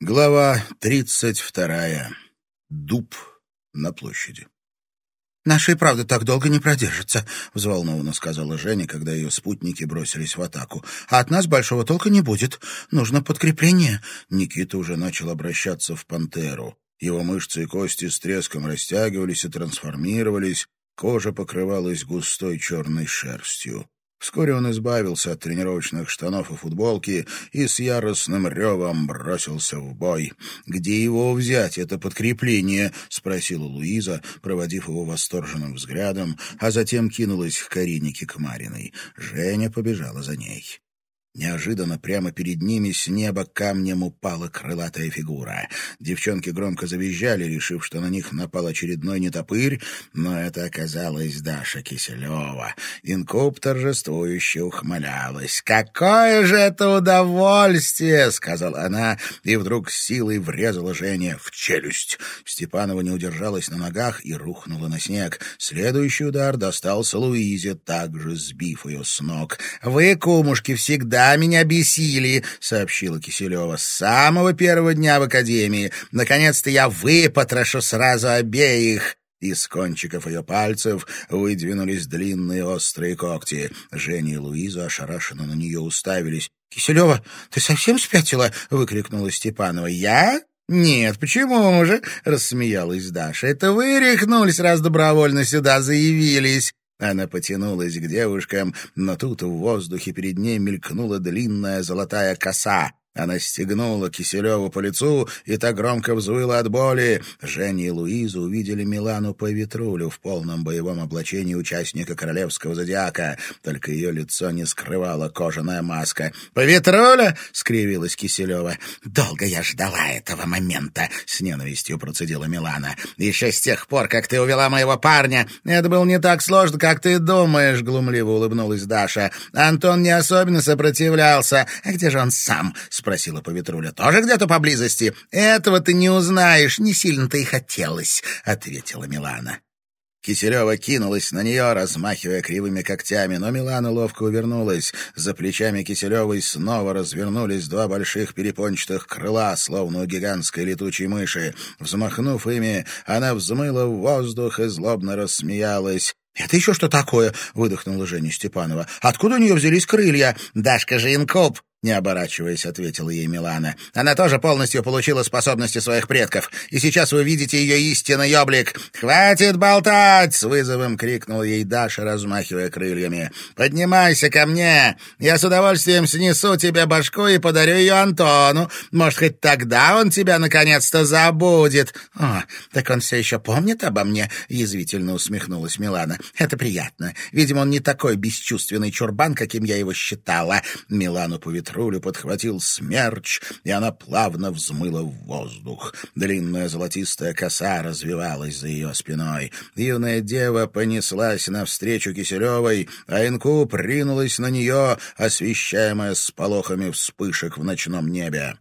Глава тридцать вторая. Дуб на площади. «Наши и правда так долго не продержатся», — взволнованно сказала Женя, когда ее спутники бросились в атаку. «А от нас большого толка не будет. Нужно подкрепление». Никита уже начал обращаться в пантеру. Его мышцы и кости с треском растягивались и трансформировались, кожа покрывалась густой черной шерстью. Вскоре он избавился от тренировочных штанов и футболки и с яростным ревом бросился в бой. «Где его взять, это подкрепление?» — спросила Луиза, проводив его восторженным взглядом, а затем кинулась к Карине Кикмариной. Женя побежала за ней. Неожиданно прямо перед ними с неба камнем упала крылатая фигура. Девчонки громко завизжали, решив, что на них напал очередной нетопырь, но это оказалась Даша Киселева. Инкуб торжествующе ухмылялась. «Какое же это удовольствие!» — сказала она, и вдруг силой врезала Жене в челюсть. Степанова не удержалась на ногах и рухнула на снег. Следующий удар достался Луизе, также сбив ее с ног. «Вы, кумушки, всегда меня бесили», — сообщила Киселева. «С самого первого дня в академии. Наконец-то я выпотрошу сразу обеих». Из кончиков ее пальцев выдвинулись длинные острые когти. Женя и Луиза ошарашенно на нее уставились. «Киселева, ты совсем спятила?» — выкрикнула Степанова. «Я? «Нет, почему же?» — рассмеялась Даша. «Это вы рехнулись, раз добровольно сюда заявились. Она потянулась к девушкам, но тут в воздухе перед ней мелькнула длинная золотая коса. Она стегнула Киселеву по лицу, и та громко взвыла от боли. Женя и Луиза увидели Милану по ветрулю в полном боевом облачении участника королевского зодиака. Только ее лицо не скрывала кожаная маска. «По ветруля?» — скривилась Киселева. «Долго я ждала этого момента», — с ненавистью процедила Милана. «Еще с тех пор, как ты увела моего парня. Это было не так сложно, как ты думаешь», — глумливо улыбнулась Даша. «Антон не особенно сопротивлялся. А где же он сам?» Спросила Поветруля. «Тоже где-то поблизости?» «Этого ты не узнаешь, не сильно-то и хотелось», — ответила Милана. Киселева кинулась на нее, размахивая кривыми когтями, но Милана ловко увернулась. За плечами Киселевой снова развернулись два больших перепончатых крыла, словно у гигантской летучей мыши. Взмахнув ими, она взмыла в воздух и злобно рассмеялась. «Это еще что такое?» — выдохнула Женя Степанова. «Откуда у нее взялись крылья?» «Дашка же инкоп!» Не оборачиваясь, ответила ей Милана. Она тоже полностью получила способности своих предков, и сейчас вы видите ее истинный облик. Хватит болтать! с вызовом крикнул ей Даша, размахивая крыльями. Поднимайся ко мне. Я с удовольствием снесу тебе башку и подарю ее Антону. Может, хоть тогда он тебя наконец-то забудет. О, так он все еще помнит обо мне, язвительно усмехнулась Милана. Это приятно. Видимо, он не такой бесчувственный чурбан, каким я его считала. Милану по рулю подхватил смерч, и она плавно взмыла в воздух. Длинная золотистая коса развивалась за ее спиной. Юная дева понеслась навстречу Киселевой, а инкуб ринулась на нее, освещаемая сполохами вспышек в ночном небе.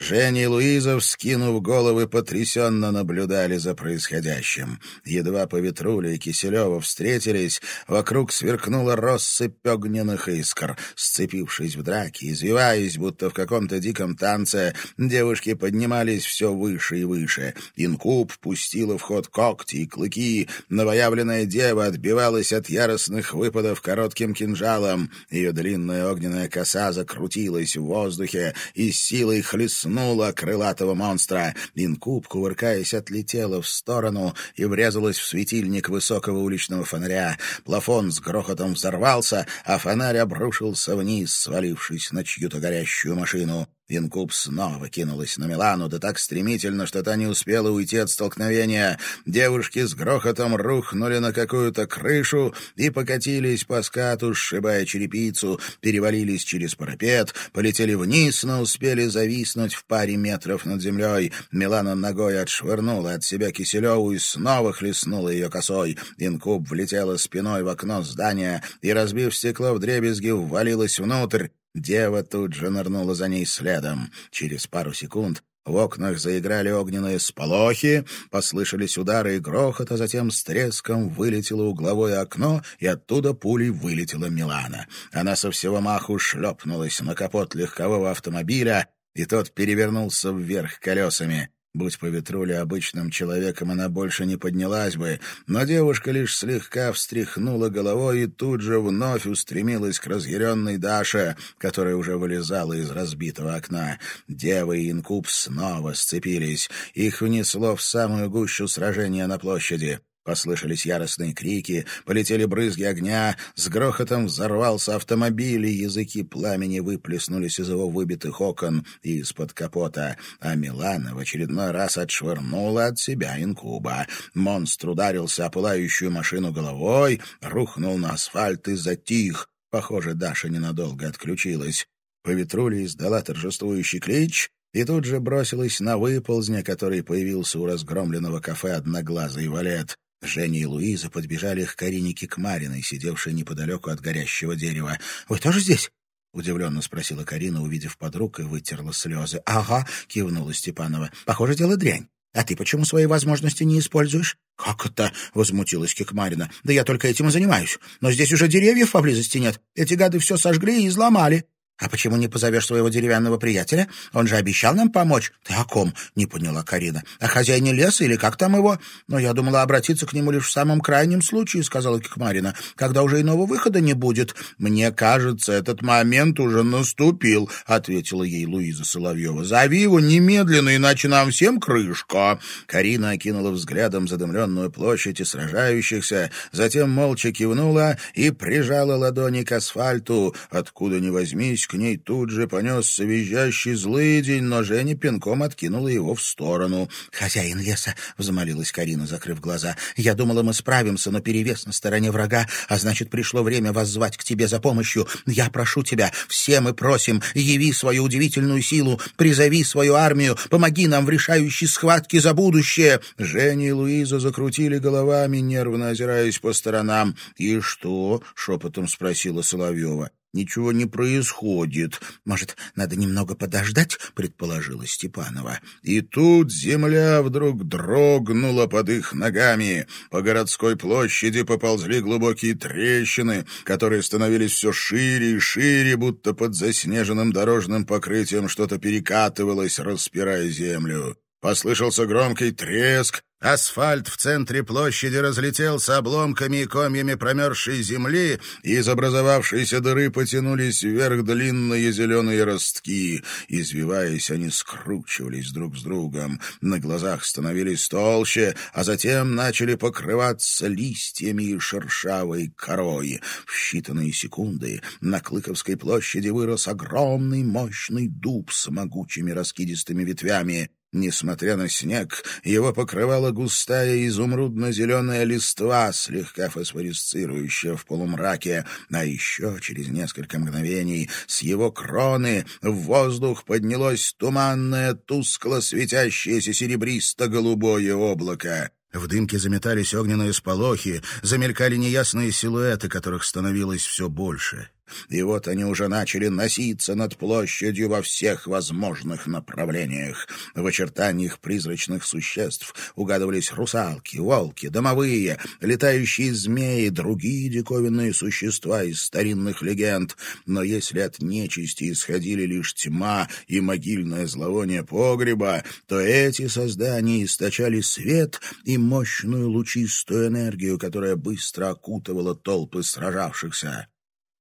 Женя и Луиза, вскинув головы, потрясенно наблюдали за происходящим. Едва по ветруле и Киселева встретились, вокруг сверкнула россыпь огненных искр. Сцепившись в драке, извиваясь, будто в каком-то диком танце, девушки поднимались все выше и выше. Инкуб пустила в ход когти и клыки, новоявленная дева отбивалась от яростных выпадов коротким кинжалом. Ее длинная огненная коса закрутилась в воздухе и силой хлестнула полоснула крылатого монстра. Инкуб, кувыркаясь, отлетела в сторону и врезалась в светильник высокого уличного фонаря. Плафон с грохотом взорвался, а фонарь обрушился вниз, свалившись на чью-то горящую машину. Инкуб снова кинулась на Милану, да так стремительно, что та не успела уйти от столкновения. Девушки с грохотом рухнули на какую-то крышу и покатились по скату, сшибая черепицу, перевалились через парапет, полетели вниз, но успели зависнуть в паре метров над землей. Милана ногой отшвырнула от себя Киселеву и снова хлестнула ее косой. Инкуб влетела спиной в окно здания и, разбив стекло в дребезги, ввалилась внутрь. Дева тут же нырнула за ней следом. Через пару секунд в окнах заиграли огненные сполохи, послышались удары и грохот, а затем с треском вылетело угловое окно, и оттуда пулей вылетела Милана. Она со всего маху шлепнулась на капот легкового автомобиля, и тот перевернулся вверх колесами. Будь по ветруле обычным человеком, она больше не поднялась бы, но девушка лишь слегка встряхнула головой и тут же вновь устремилась к разъяренной Даше, которая уже вылезала из разбитого окна. Дева и инкуб снова сцепились. Их внесло в самую гущу сражения на площади. Послышались яростные крики, полетели брызги огня, с грохотом взорвался автомобиль, и языки пламени выплеснулись из его выбитых окон и из-под капота, а Милана в очередной раз отшвырнула от себя инкуба. Монстр ударился о пылающую машину головой, рухнул на асфальт и затих. Похоже, Даша ненадолго отключилась. По ветруле издала торжествующий клич — и тут же бросилась на выползня, который появился у разгромленного кафе «Одноглазый валет». Женя и Луиза подбежали к Карине Кикмариной, сидевшей неподалеку от горящего дерева. «Вы тоже здесь?» — удивленно спросила Карина, увидев подруг, и вытерла слезы. «Ага», — кивнула Степанова. «Похоже, дело дрянь. А ты почему свои возможности не используешь?» «Как это?» — возмутилась Кикмарина. «Да я только этим и занимаюсь. Но здесь уже деревьев поблизости нет. Эти гады все сожгли и изломали». «А почему не позовешь своего деревянного приятеля? Он же обещал нам помочь». «Ты о ком?» — не поняла Карина. «О хозяине леса или как там его?» «Но я думала обратиться к нему лишь в самом крайнем случае», — сказала Кикмарина, «когда уже иного выхода не будет». «Мне кажется, этот момент уже наступил», — ответила ей Луиза Соловьева. «Зови его немедленно, иначе нам всем крышка». Карина окинула взглядом задымленную площадь и сражающихся, затем молча кивнула и прижала ладони к асфальту, откуда ни возьмись к ней тут же понесся визжащий злый день, но Женя пинком откинула его в сторону. «Хозяин леса!» — взмолилась Карина, закрыв глаза. «Я думала, мы справимся, но перевес на стороне врага, а значит, пришло время воззвать к тебе за помощью. Я прошу тебя, все мы просим, яви свою удивительную силу, призови свою армию, помоги нам в решающей схватке за будущее!» Женя и Луиза закрутили головами, нервно озираясь по сторонам. «И что?» — шепотом спросила Соловьева. Ничего не происходит. Может, надо немного подождать, предположила Степанова. И тут земля вдруг дрогнула под их ногами. По городской площади поползли глубокие трещины, которые становились все шире и шире, будто под заснеженным дорожным покрытием что-то перекатывалось, распирая землю. Послышался громкий треск, Асфальт в центре площади разлетелся обломками и комьями промерзшей земли, и из образовавшейся дыры потянулись вверх длинные зеленые ростки. Извиваясь, они скручивались друг с другом, на глазах становились толще, а затем начали покрываться листьями и шершавой корой. В считанные секунды на Клыковской площади вырос огромный мощный дуб с могучими раскидистыми ветвями. Несмотря на снег, его покрывала густая изумрудно-зеленая листва, слегка фосфорисцирующая в полумраке, а еще через несколько мгновений с его кроны в воздух поднялось туманное, тускло светящееся серебристо-голубое облако. В дымке заметались огненные сполохи, замелькали неясные силуэты, которых становилось все больше. И вот они уже начали носиться над площадью во всех возможных направлениях. В очертаниях призрачных существ угадывались русалки, волки, домовые, летающие змеи, другие диковинные существа из старинных легенд. Но если от нечисти исходили лишь тьма и могильное зловоние погреба, то эти создания источали свет и мощную лучистую энергию, которая быстро окутывала толпы сражавшихся.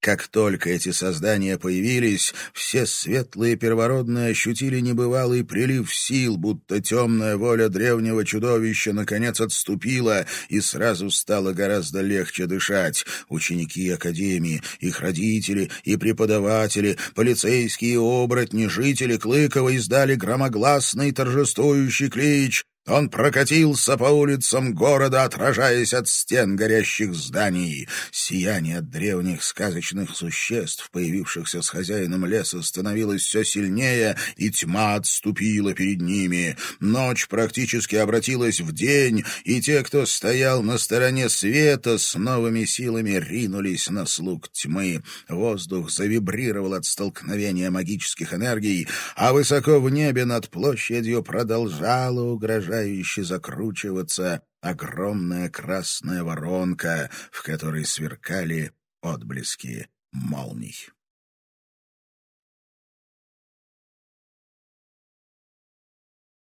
Как только эти создания появились, все светлые первородные ощутили небывалый прилив сил, будто темная воля древнего чудовища наконец отступила, и сразу стало гораздо легче дышать. Ученики Академии, их родители и преподаватели, полицейские оборотни, жители Клыкова издали громогласный торжествующий клич он прокатился по улицам города, отражаясь от стен горящих зданий. Сияние от древних сказочных существ, появившихся с хозяином леса, становилось все сильнее, и тьма отступила перед ними. Ночь практически обратилась в день, и те, кто стоял на стороне света, с новыми силами ринулись на слуг тьмы. Воздух завибрировал от столкновения магических энергий, а высоко в небе над площадью продолжало угрожать угрожающе закручиваться огромная красная воронка, в которой сверкали отблески молний.